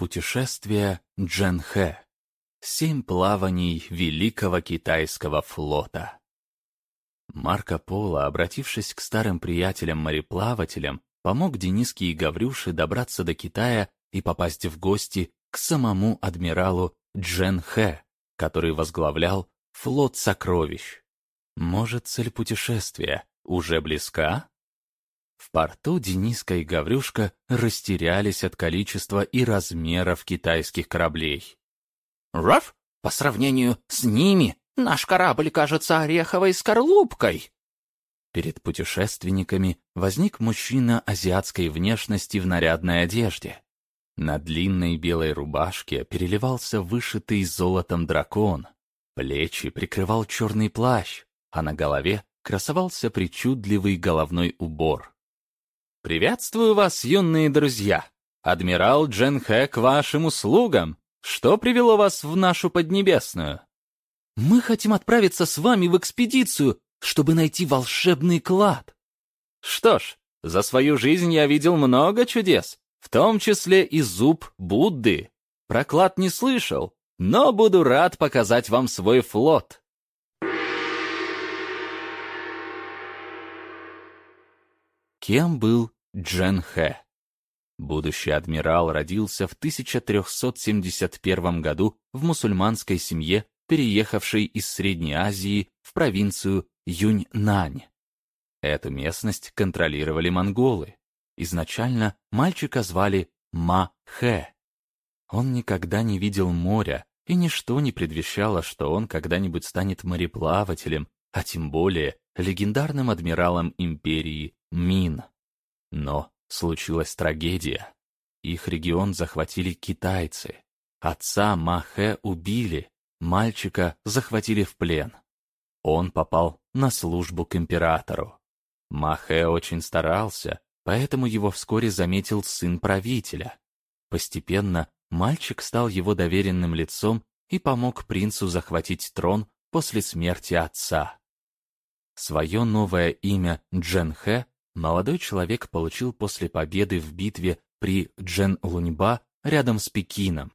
Путешествие Дженхэ. Семь плаваний Великого Китайского флота. Марко Поло, обратившись к старым приятелям-мореплавателям, помог Дениске и Гаврюше добраться до Китая и попасть в гости к самому адмиралу Джен Хэ, который возглавлял флот сокровищ. Может, цель путешествия уже близка? В порту Дениска и Гаврюшка растерялись от количества и размеров китайских кораблей. «Раф, по сравнению с ними, наш корабль кажется ореховой скорлупкой!» Перед путешественниками возник мужчина азиатской внешности в нарядной одежде. На длинной белой рубашке переливался вышитый золотом дракон. Плечи прикрывал черный плащ, а на голове красовался причудливый головной убор. «Приветствую вас, юные друзья! Адмирал Джен Хэ к вашим услугам! Что привело вас в нашу Поднебесную?» «Мы хотим отправиться с вами в экспедицию, чтобы найти волшебный клад». «Что ж, за свою жизнь я видел много чудес, в том числе и зуб Будды. Про клад не слышал, но буду рад показать вам свой флот». Кем был Джен Хэ? Будущий адмирал родился в 1371 году в мусульманской семье, переехавшей из Средней Азии в провинцию Юньнань. Эту местность контролировали монголы. Изначально мальчика звали Ма Хэ. Он никогда не видел моря, и ничто не предвещало, что он когда-нибудь станет мореплавателем, а тем более легендарным адмиралом империи Мин. Но случилась трагедия. Их регион захватили китайцы. Отца Махэ убили, мальчика захватили в плен. Он попал на службу к императору. Махэ очень старался, поэтому его вскоре заметил сын правителя. Постепенно мальчик стал его доверенным лицом и помог принцу захватить трон после смерти отца. Свое новое имя Дженхэ молодой человек получил после победы в битве при Джен-Луньба рядом с Пекином.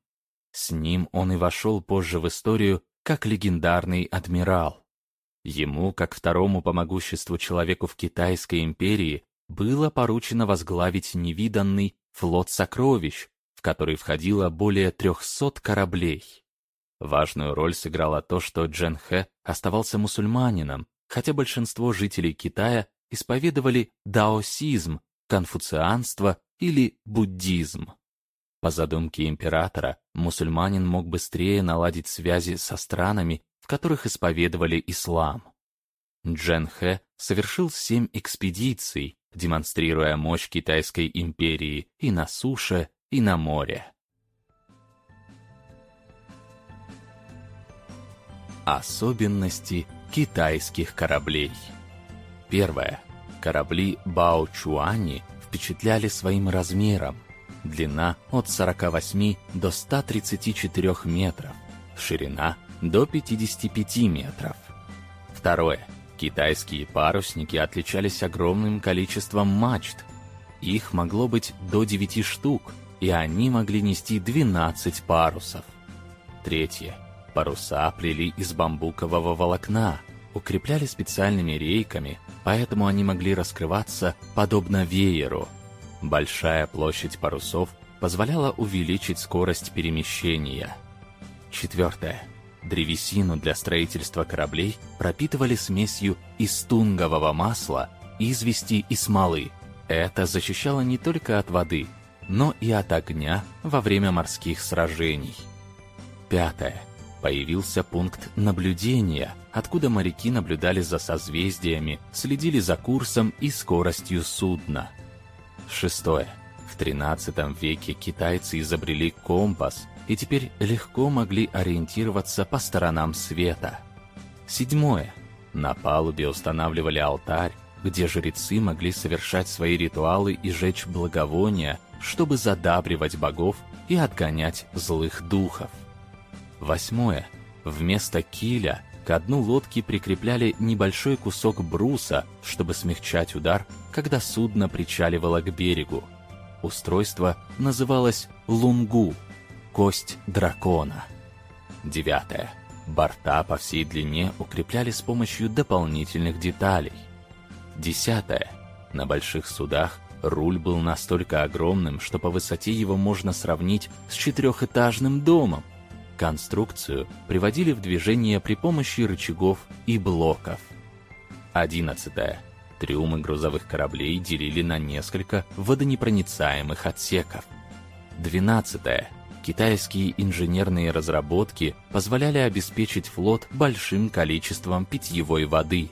С ним он и вошел позже в историю как легендарный адмирал. Ему, как второму по могуществу человеку в Китайской империи, было поручено возглавить невиданный флот сокровищ, в который входило более 300 кораблей. Важную роль сыграло то, что Джен Хэ оставался мусульманином, хотя большинство жителей Китая исповедовали даосизм, конфуцианство или буддизм. По задумке императора, мусульманин мог быстрее наладить связи со странами, в которых исповедовали ислам. Джен Хэ совершил семь экспедиций, демонстрируя мощь Китайской империи и на суше, и на море. Особенности китайских кораблей Первое. Корабли Бао Чуани впечатляли своим размером. Длина от 48 до 134 метров, ширина до 55 метров. Второе. Китайские парусники отличались огромным количеством мачт. Их могло быть до 9 штук, и они могли нести 12 парусов. Третье. Паруса плели из бамбукового волокна, укрепляли специальными рейками, поэтому они могли раскрываться подобно вееру. Большая площадь парусов позволяла увеличить скорость перемещения. Четвертое. Древесину для строительства кораблей пропитывали смесью из тунгового масла, извести и смолы. Это защищало не только от воды, но и от огня во время морских сражений. Пятое появился пункт наблюдения, откуда моряки наблюдали за созвездиями, следили за курсом и скоростью судна. Шестое. В XIII веке китайцы изобрели компас и теперь легко могли ориентироваться по сторонам света. Седьмое. На палубе устанавливали алтарь, где жрецы могли совершать свои ритуалы и жечь благовония, чтобы задабривать богов и отгонять злых духов. Восьмое. Вместо киля к дну лодки прикрепляли небольшой кусок бруса, чтобы смягчать удар, когда судно причаливало к берегу. Устройство называлось лунгу, кость дракона. Девятое. Борта по всей длине укрепляли с помощью дополнительных деталей. Десятое. На больших судах руль был настолько огромным, что по высоте его можно сравнить с четырехэтажным домом. Конструкцию приводили в движение при помощи рычагов и блоков. Одиннадцатое. Трюмы грузовых кораблей делили на несколько водонепроницаемых отсеков. Двенадцатое. Китайские инженерные разработки позволяли обеспечить флот большим количеством питьевой воды.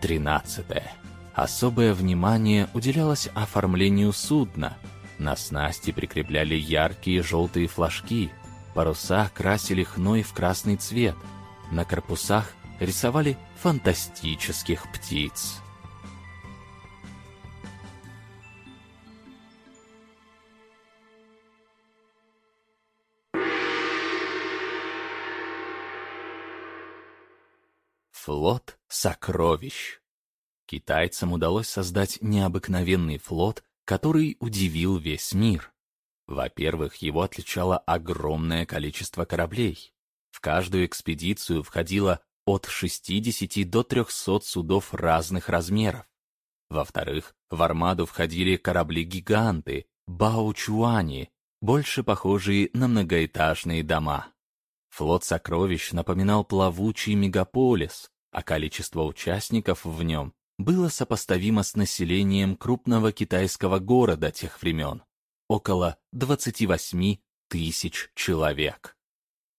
Тринадцатое. Особое внимание уделялось оформлению судна. На снасти прикрепляли яркие желтые флажки, паруса красили хной в красный цвет, на корпусах рисовали фантастических птиц. Флот сокровищ. Китайцам удалось создать необыкновенный флот, который удивил весь мир. Во-первых, его отличало огромное количество кораблей. В каждую экспедицию входило от 60 до 300 судов разных размеров. Во-вторых, в армаду входили корабли-гиганты, баучуани, больше похожие на многоэтажные дома. Флот сокровищ напоминал плавучий мегаполис, а количество участников в нем было сопоставимо с населением крупного китайского города тех времен – около 28 тысяч человек.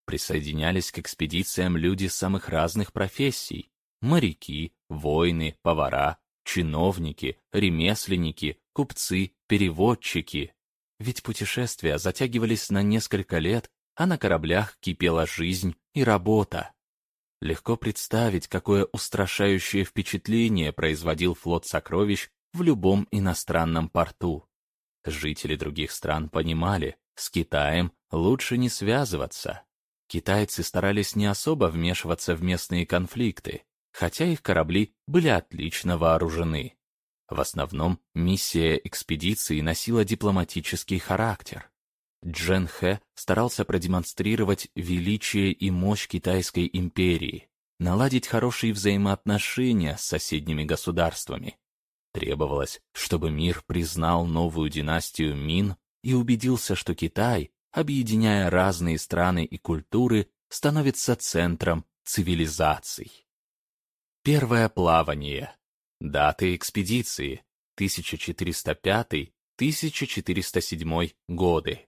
Присоединялись к экспедициям люди самых разных профессий – моряки, воины, повара, чиновники, ремесленники, купцы, переводчики. Ведь путешествия затягивались на несколько лет, а на кораблях кипела жизнь и работа. Легко представить, какое устрашающее впечатление производил флот сокровищ в любом иностранном порту. Жители других стран понимали, с Китаем лучше не связываться. Китайцы старались не особо вмешиваться в местные конфликты, хотя их корабли были отлично вооружены. В основном миссия экспедиции носила дипломатический характер. Джен Хэ старался продемонстрировать величие и мощь Китайской империи, наладить хорошие взаимоотношения с соседними государствами. Требовалось, чтобы мир признал новую династию Мин и убедился, что Китай, объединяя разные страны и культуры, становится центром цивилизаций. Первое плавание. Даты экспедиции 1405-1407 годы.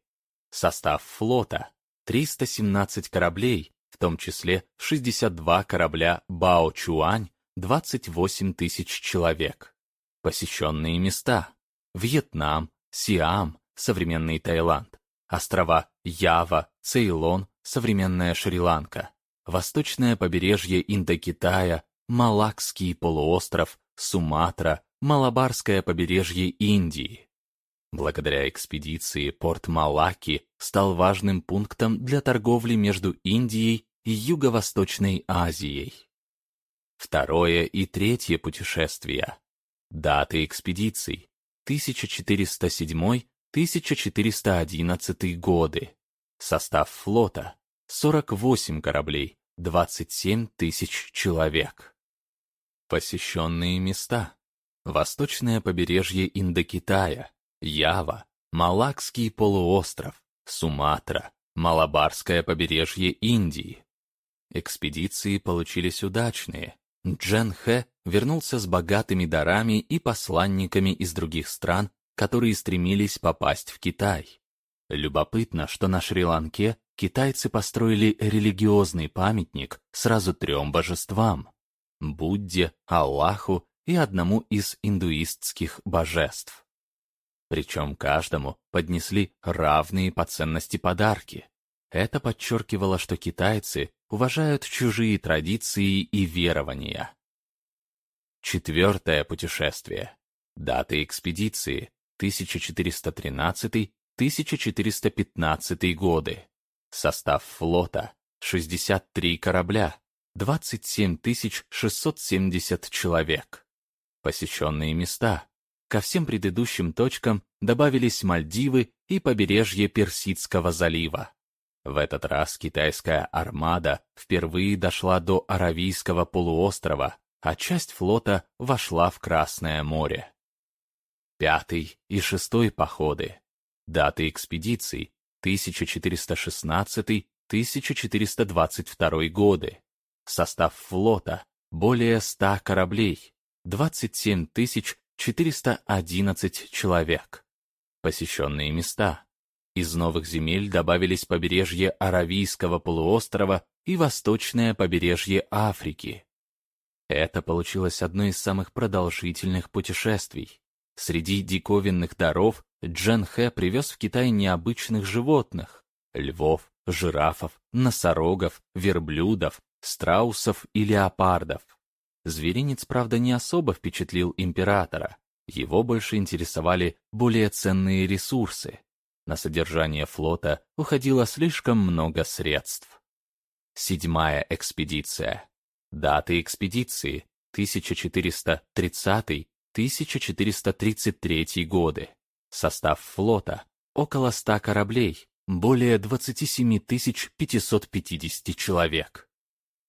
Состав флота — 317 кораблей, в том числе 62 корабля Бао-Чуань, 28 тысяч человек. Посещенные места — Вьетнам, Сиам, современный Таиланд, острова Ява, Цейлон, современная Шри-Ланка, восточное побережье Индокитая, Малакский полуостров, Суматра, Малабарское побережье Индии. Благодаря экспедиции порт Малаки стал важным пунктом для торговли между Индией и Юго-Восточной Азией. Второе и третье путешествия. Даты экспедиций 1407-1411 годы. Состав флота 48 кораблей, 27 тысяч человек. Посещенные места. Восточное побережье Индокитая, Ява, Малакский полуостров, Суматра, Малабарское побережье Индии. Экспедиции получились удачные. Джен Хэ вернулся с богатыми дарами и посланниками из других стран, которые стремились попасть в Китай. Любопытно, что на Шри-Ланке китайцы построили религиозный памятник сразу трем божествам – Будде, Аллаху и одному из индуистских божеств. Причем каждому поднесли равные по ценности подарки. Это подчеркивало, что китайцы уважают чужие традиции и верования. Четвертое путешествие. Даты экспедиции 1413-1415 годы. Состав флота 63 корабля, 27 670 человек. Посещенные места Ко всем предыдущим точкам добавились Мальдивы и побережье Персидского залива. В этот раз китайская армада впервые дошла до Аравийского полуострова, а часть флота вошла в Красное море. Пятый и шестой походы. Даты экспедиций 1416-1422 годы. Состав флота более 100 кораблей, 27 411 человек. Посещенные места. Из новых земель добавились побережье Аравийского полуострова и восточное побережье Африки. Это получилось одно из самых продолжительных путешествий. Среди диковинных даров Джен Хэ привез в Китай необычных животных – львов, жирафов, носорогов, верблюдов, страусов и леопардов. Зверинец, правда, не особо впечатлил императора. Его больше интересовали более ценные ресурсы. На содержание флота уходило слишком много средств. Седьмая экспедиция. Даты экспедиции 1430-1433 годы. Состав флота около 100 кораблей, более 27 550 человек.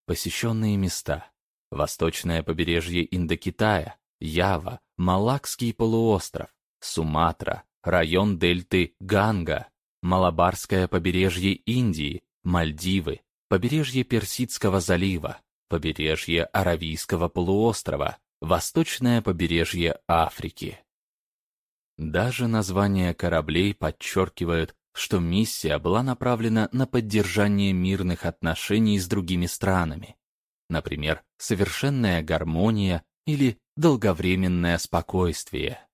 Посещенные места. Восточное побережье Индокитая, Ява, Малакский полуостров, Суматра, район дельты Ганга, Малабарское побережье Индии, Мальдивы, побережье Персидского залива, побережье Аравийского полуострова, восточное побережье Африки. Даже названия кораблей подчеркивают, что миссия была направлена на поддержание мирных отношений с другими странами. Например, совершенная гармония или долговременное спокойствие.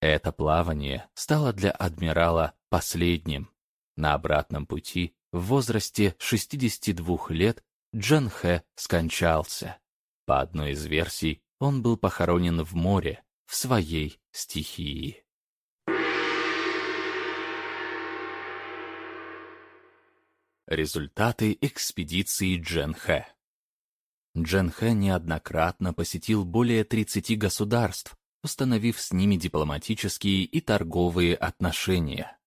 Это плавание стало для адмирала последним. На обратном пути в возрасте 62 лет Джан Хэ скончался. По одной из версий, он был похоронен в море, в своей стихии. Результаты экспедиции Джен Хэ Джен Хэ неоднократно посетил более 30 государств, установив с ними дипломатические и торговые отношения.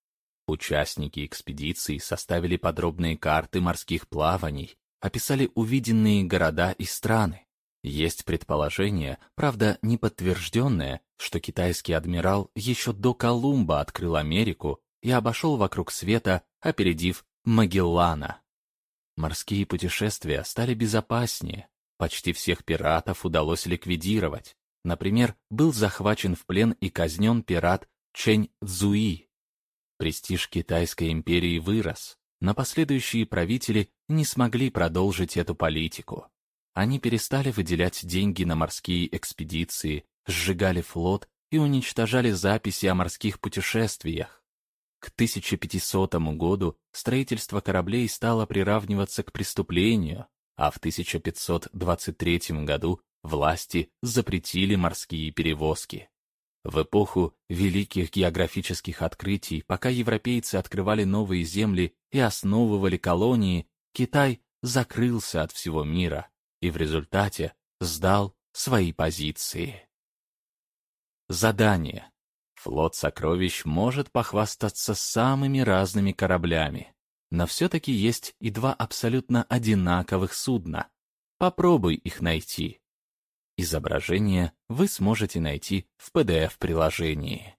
Участники экспедиции составили подробные карты морских плаваний, описали увиденные города и страны. Есть предположение, правда не подтвержденное, что китайский адмирал еще до Колумба открыл Америку и обошел вокруг света, опередив Магеллана. Морские путешествия стали безопаснее, почти всех пиратов удалось ликвидировать. Например, был захвачен в плен и казнен пират Чэнь Цзуи. Престиж Китайской империи вырос, но последующие правители не смогли продолжить эту политику. Они перестали выделять деньги на морские экспедиции, сжигали флот и уничтожали записи о морских путешествиях. К 1500 году строительство кораблей стало приравниваться к преступлению, а в 1523 году власти запретили морские перевозки. В эпоху великих географических открытий, пока европейцы открывали новые земли и основывали колонии, Китай закрылся от всего мира и в результате сдал свои позиции. Задание. Флот сокровищ может похвастаться самыми разными кораблями, но все-таки есть и два абсолютно одинаковых судна. Попробуй их найти. Изображение вы сможете найти в PDF-приложении.